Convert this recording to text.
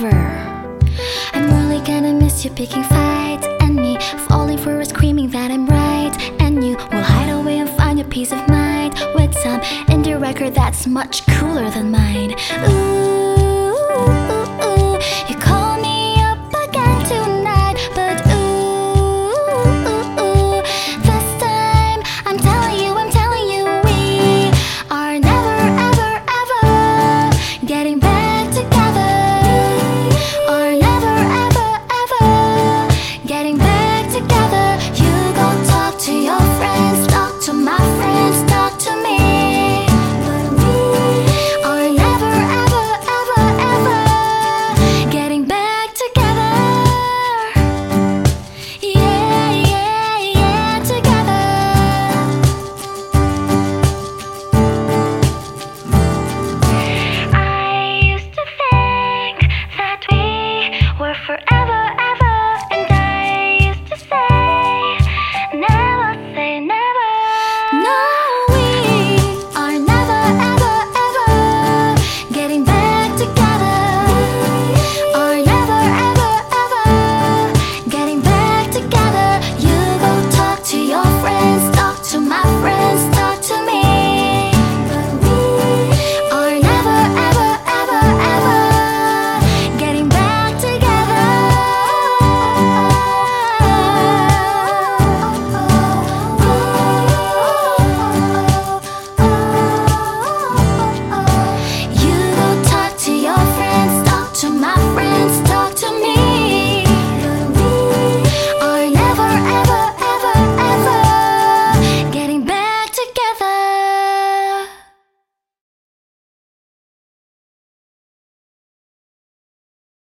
forever. I'm really gonna miss you picking fights and me falling for a screaming that I'm right. And you will hide away and find your peace of mind with some indie record that's much cooler than mine. Ooh. you call me up again tonight, but ooh, this time I'm telling you, I'm telling you we are never, ever, ever getting getting back together.